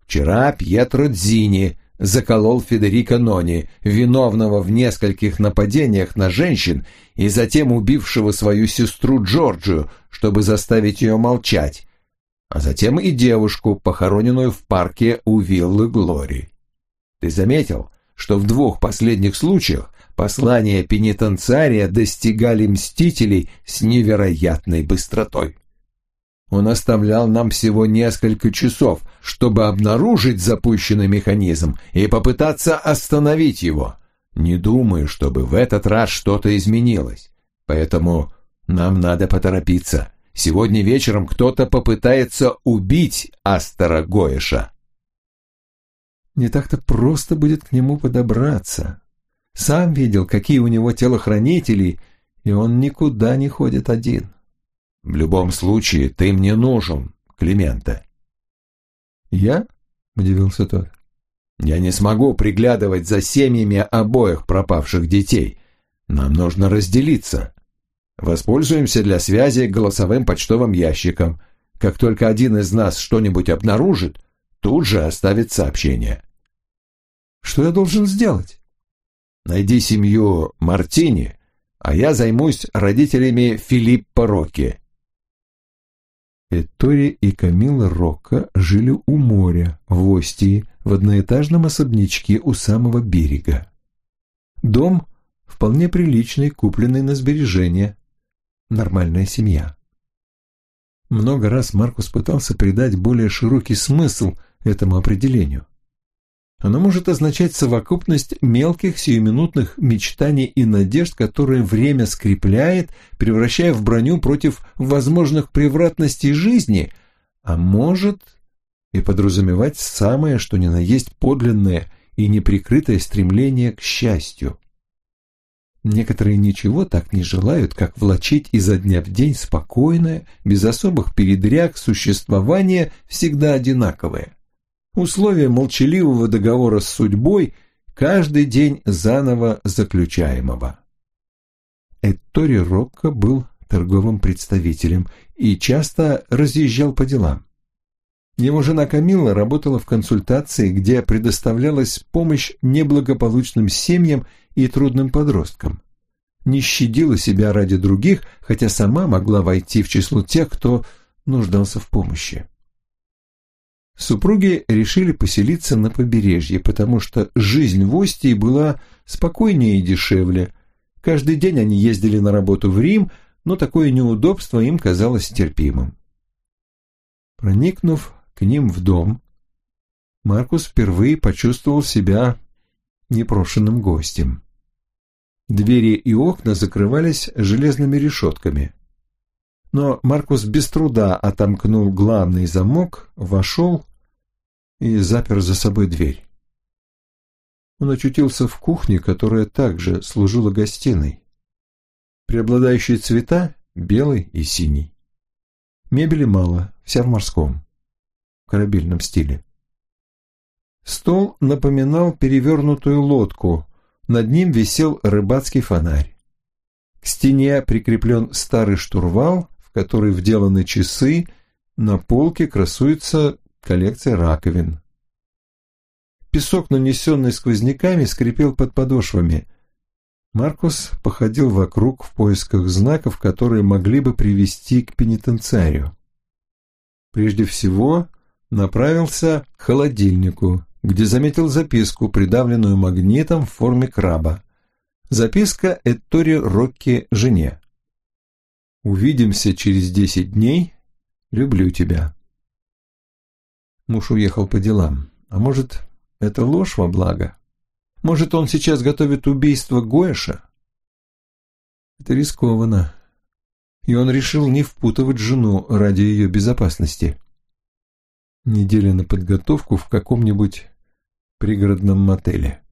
Вчера Пьетро Дзини заколол Федерико Нони, виновного в нескольких нападениях на женщин и затем убившего свою сестру Джорджию, чтобы заставить ее молчать, а затем и девушку, похороненную в парке у виллы Глори. Ты заметил, что в двух последних случаях послания пенитенциария достигали мстителей с невероятной быстротой? Он оставлял нам всего несколько часов, чтобы обнаружить запущенный механизм и попытаться остановить его. Не думаю, чтобы в этот раз что-то изменилось. Поэтому нам надо поторопиться. Сегодня вечером кто-то попытается убить Астера Гоэша. Не так-то просто будет к нему подобраться. Сам видел, какие у него телохранители, и он никуда не ходит один. В любом случае, ты мне нужен, Климента. Я? Удивился тот. Я не смогу приглядывать за семьями обоих пропавших детей. Нам нужно разделиться. Воспользуемся для связи голосовым почтовым ящиком. Как только один из нас что-нибудь обнаружит, тут же оставит сообщение. Что я должен сделать? Найди семью Мартини, а я займусь родителями Филиппа Рокки. Ettore и Камила Рокко жили у моря, в Остии, в одноэтажном особнячке у самого берега. Дом вполне приличный, купленный на сбережения. Нормальная семья. Много раз Маркус пытался придать более широкий смысл этому определению. Оно может означать совокупность мелких сиюминутных мечтаний и надежд, которые время скрепляет, превращая в броню против возможных превратностей жизни, а может и подразумевать самое, что ни на есть подлинное и неприкрытое стремление к счастью. Некоторые ничего так не желают, как влачить изо дня в день спокойное, без особых передряг существование всегда одинаковое условия молчаливого договора с судьбой каждый день заново заключаемого. Эттори Рокко был торговым представителем и часто разъезжал по делам. Его жена Камилла работала в консультации, где предоставлялась помощь неблагополучным семьям и трудным подросткам. Не щадила себя ради других, хотя сама могла войти в число тех, кто нуждался в помощи. Супруги решили поселиться на побережье, потому что жизнь в Остии была спокойнее и дешевле. Каждый день они ездили на работу в Рим, но такое неудобство им казалось терпимым. Проникнув к ним в дом, Маркус впервые почувствовал себя непрошенным гостем. Двери и окна закрывались железными решетками. Но Маркус без труда отомкнул главный замок, вошел и запер за собой дверь. Он очутился в кухне, которая также служила гостиной. Преобладающие цвета — белый и синий. Мебели мало, вся в морском корабельном стиле. Стол напоминал перевернутую лодку, над ним висел рыбацкий фонарь. К стене прикреплен старый штурвал, в который вделаны часы, на полке красуется коллекция раковин. Песок, нанесенный сквозняками, скрипел под подошвами. Маркус походил вокруг в поисках знаков, которые могли бы привести к пенитенциарию. Прежде всего, направился к холодильнику, где заметил записку, придавленную магнитом в форме краба. Записка Эттори Рокки жене. «Увидимся через десять дней. Люблю тебя». Муж уехал по делам. А может, это ложь во благо? Может, он сейчас готовит убийство Гоэша? Это рискованно. И он решил не впутывать жену ради ее безопасности. Неделя на подготовку в каком-нибудь пригородном мотеле.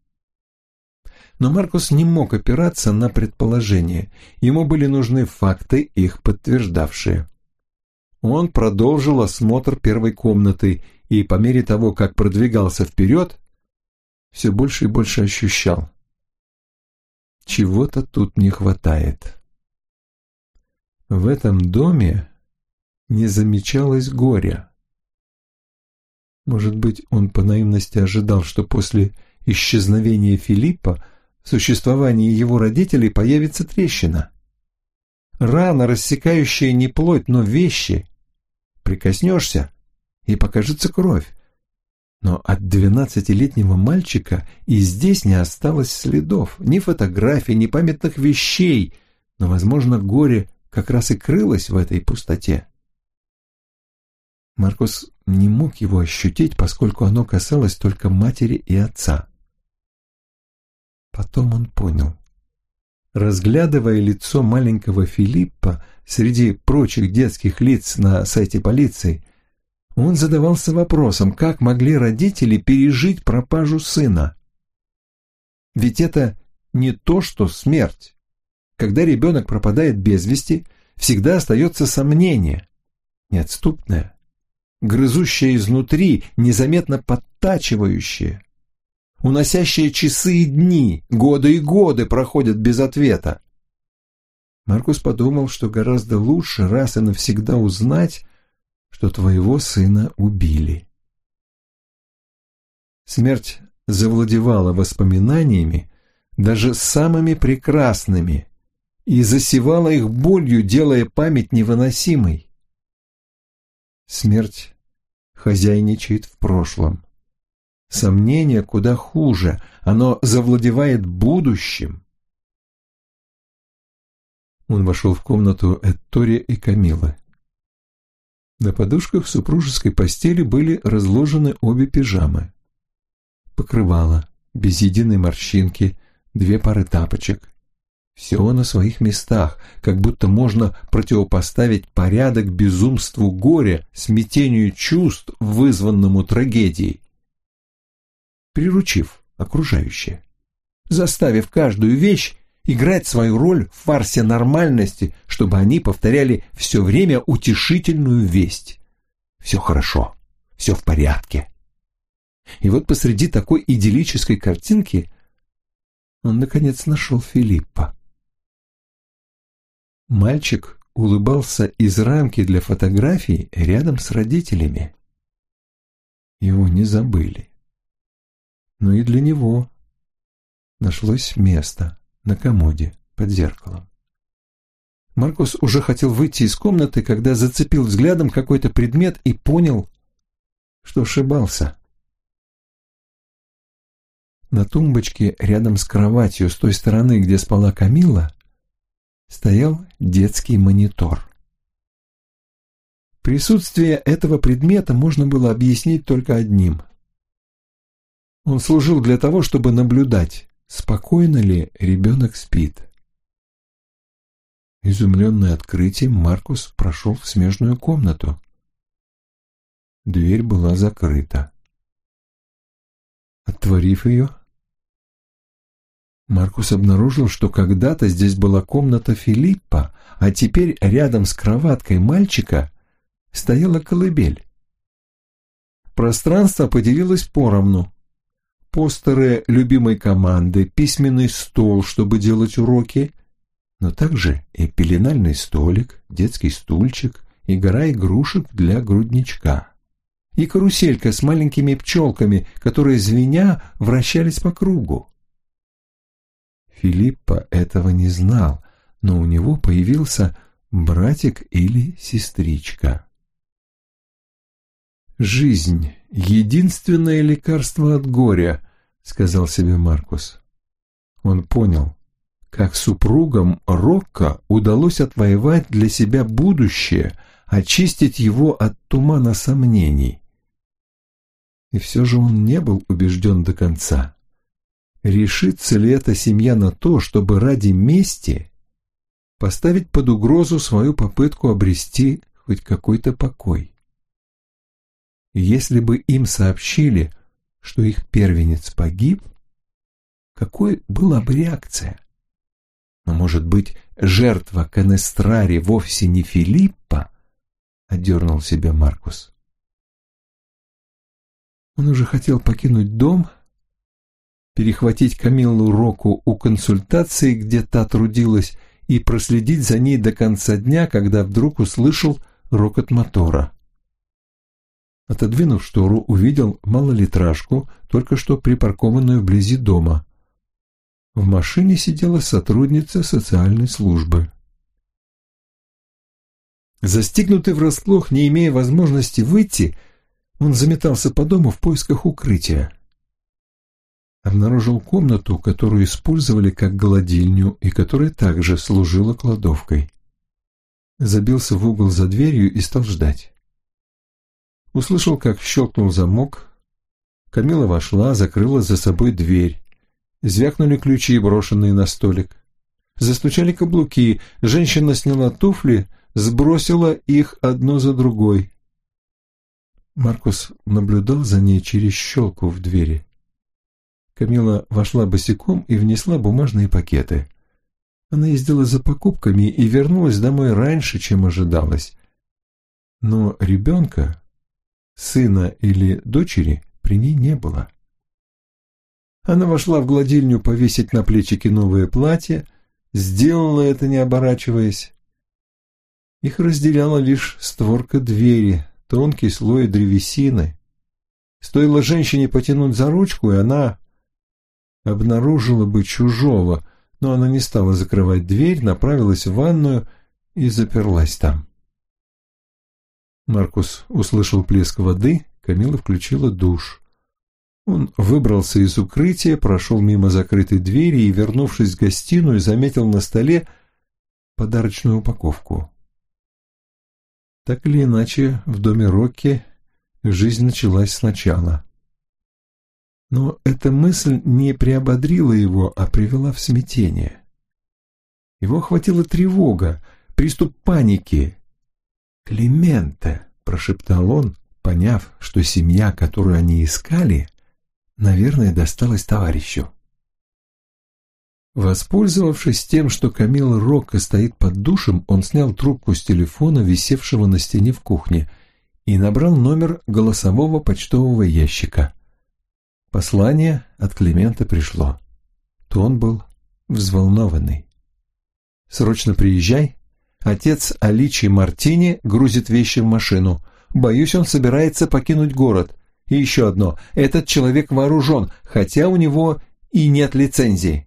Но Маркус не мог опираться на предположения. Ему были нужны факты, их подтверждавшие. Он продолжил осмотр первой комнаты и по мере того, как продвигался вперед, все больше и больше ощущал. Чего-то тут не хватает. В этом доме не замечалось горя. Может быть, он по наивности ожидал, что после исчезновения Филиппа в существовании его родителей появится трещина. Рана, рассекающая не плоть, но вещи. Прикоснешься, и покажется кровь. Но от двенадцатилетнего мальчика и здесь не осталось следов, ни фотографий, ни памятных вещей, но, возможно, горе как раз и крылось в этой пустоте. Маркус не мог его ощутить, поскольку оно касалось только матери и отца. Потом он понял. Разглядывая лицо маленького Филиппа среди прочих детских лиц на сайте полиции, он задавался вопросом, как могли родители пережить пропажу сына. Ведь это не то, что смерть. Когда ребенок пропадает без вести, всегда остается сомнение, неотступное, грызущее изнутри, незаметно подтачивающее, уносящее часы и дни, годы и годы проходят без ответа. Маркус подумал, что гораздо лучше раз и навсегда узнать, что твоего сына убили. Смерть завладевала воспоминаниями, даже самыми прекрасными, и засевала их болью, делая память невыносимой. Смерть хозяйничает в прошлом. Сомнение куда хуже, оно завладевает будущим. Он вошел в комнату Эттори и Камилы. На подушках супружеской постели были разложены обе пижамы. Покрывало, без единой морщинки, две пары тапочек, все на своих местах, как будто можно противопоставить порядок безумству горя, смятению чувств, вызванному трагедией. Приручив окружающее, заставив каждую вещь играть свою роль в фарсе нормальности, чтобы они повторяли все время утешительную весть. Все хорошо, все в порядке. И вот посреди такой идиллической картинки он, наконец, нашел Филиппа. Мальчик улыбался из рамки для фотографий рядом с родителями. Его не забыли. Но и для него нашлось место на комоде под зеркалом. Маркус уже хотел выйти из комнаты, когда зацепил взглядом какой-то предмет и понял, что ошибался. На тумбочке рядом с кроватью с той стороны, где спала Камила, стоял детский монитор. Присутствие этого предмета можно было объяснить только одним. Он служил для того, чтобы наблюдать, спокойно ли ребенок спит. Изумленный открытием, Маркус прошел в смежную комнату. Дверь была закрыта. Отворив ее, Маркус обнаружил, что когда-то здесь была комната Филиппа, а теперь рядом с кроваткой мальчика стояла колыбель. Пространство поделилось поровну. Постеры любимой команды, письменный стол, чтобы делать уроки, но также и пеленальный столик, детский стульчик и гора игрушек для грудничка. И каруселька с маленькими пчелками, которые, звеня, вращались по кругу. Филиппа этого не знал, но у него появился братик или сестричка. «Жизнь — единственное лекарство от горя», — сказал себе Маркус. Он понял, как супругам Рокко удалось отвоевать для себя будущее, очистить его от тумана сомнений. И все же он не был убежден до конца. Решится ли эта семья на то, чтобы ради мести поставить под угрозу свою попытку обрести хоть какой-то покой? Если бы им сообщили, что их первенец погиб, какой была бы реакция? Но, может быть, жертва Канестрари вовсе не Филиппа? Одернул себя Маркус. Он уже хотел покинуть дом, перехватить Камиллу Року у консультации, где та трудилась, и проследить за ней до конца дня, когда вдруг услышал рокот мотора. Отодвинув штору, увидел малолитражку, только что припаркованную вблизи дома. В машине сидела сотрудница социальной службы. Застигнутый врасплох, не имея возможности выйти, он заметался по дому в поисках укрытия. Обнаружил комнату, которую использовали как голодильню и которая также служила кладовкой. Забился в угол за дверью и стал ждать. Услышал, как щелкнул замок. Камила вошла, закрыла за собой дверь. Звякнули ключи, брошенные на столик. Застучали каблуки. Женщина сняла туфли, сбросила их одно за другой. Маркус наблюдал за ней через щелку в двери. Камила вошла босиком и внесла бумажные пакеты. Она ездила за покупками и вернулась домой раньше, чем ожидалось. Но ребенка сына или дочери при ней не было. Она вошла в гладильню повесить на плечики новое платье, сделала это, не оборачиваясь. Их разделяла лишь створка двери, тонкий слой древесины. Стоило женщине потянуть за ручку, и она обнаружила бы чужого, но она не стала закрывать дверь, направилась в ванную и заперлась там. Маркус услышал плеск воды, Камила включила душ. Он выбрался из укрытия, прошел мимо закрытой двери и, вернувшись в гостиную, заметил на столе подарочную упаковку. Так или иначе, в доме Рокки жизнь началась сначала. Но эта мысль не приободрила его, а привела в смятение. Его охватила тревога, приступ паники, «Клименте!» – прошептал он, поняв, что семья, которую они искали, наверное, досталась товарищу. Воспользовавшись тем, что Камила Рокко стоит под душем, он снял трубку с телефона, висевшего на стене в кухне, и набрал номер голосового почтового ящика. Послание от Климента пришло. Тон был взволнованный. «Срочно приезжай, Отец Аличи Мартини грузит вещи в машину. Боюсь, он собирается покинуть город. И еще одно. Этот человек вооружен, хотя у него и нет лицензии.